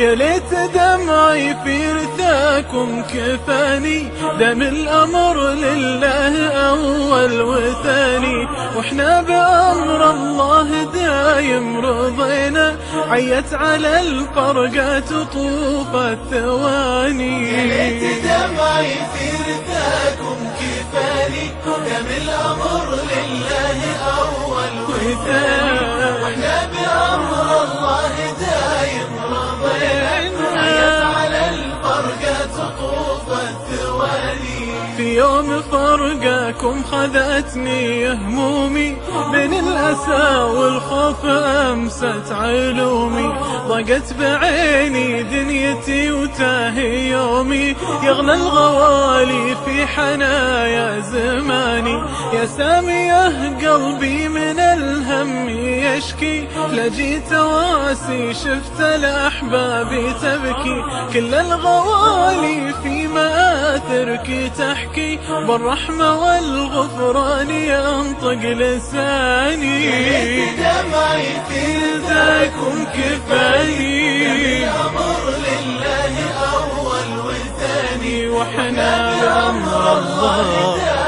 ليت دمعي في رثاكم كفاني. دم الأمر لله أول وثاني. واحنا بأمر الله دايم رضينا. عيت على الفرقة طوف الثواني. ليت دمعي في رثاكم كفاني. دم الأمر لله أول وثاني. فرقاكم خذتني همومي بين الأسى والخوف أمست علومي ضاقت بعيني دنيتي وتاهي يومي يغلى الغوالي في حنايا زماني يا سامية قلبي من الهم يشكي لجيت واسي، شفت الأحباب تبكي. كل الغوالي في مآثرك تحكي. بالرحمة وال الغفران ينطق لساني. دمعي في ذاكم كفاني. الأمر لله أول وثاني وحنا بأمر الله.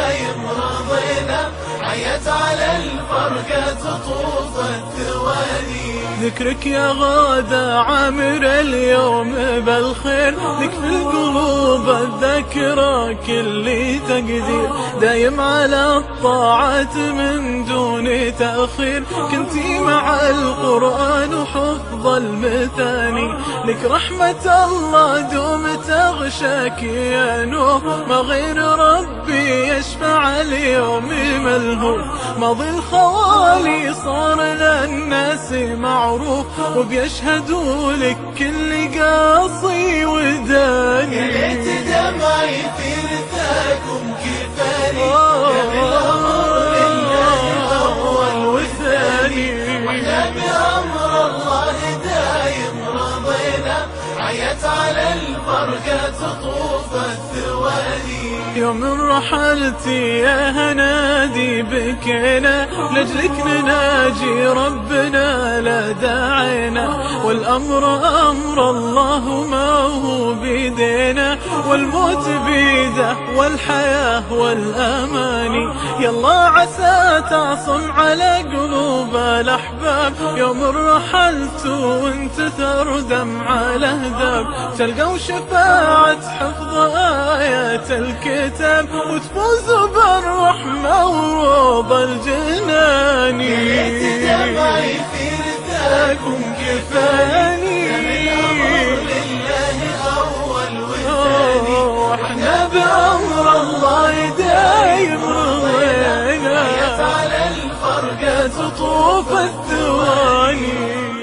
ذكرك يا غادة عامر اليوم بالخير لك في القلوب الذكرى كل تقدير دايم على الطاعات من دون تأخير كنتي مع القرآن وحفظ المثاني لك رحمة الله دوم تغشاك يا نور ما غير ربي يشفع اليوم ملهوف ماضي الخوالي صار للناس معروف وبيشهدوا لك كل قاصي وداني. يا ليت دمعي في رثاكم كفاني. عيت على الفرقة طوف الثواني يوم رحلتي يا هنادي بكينا لجلك نناجي ربنا. لا داعينا والأمر أمر الله ما هو بيدينا والموت بيده والحياة والأماني يلا عسى تعصم على قلوب الأحباب يوم رحلت وانت تردم على تلقوا شفاعة حفظ آيات الكتاب وتفوزوا بالرحمة وروض الجنان لكم كفاني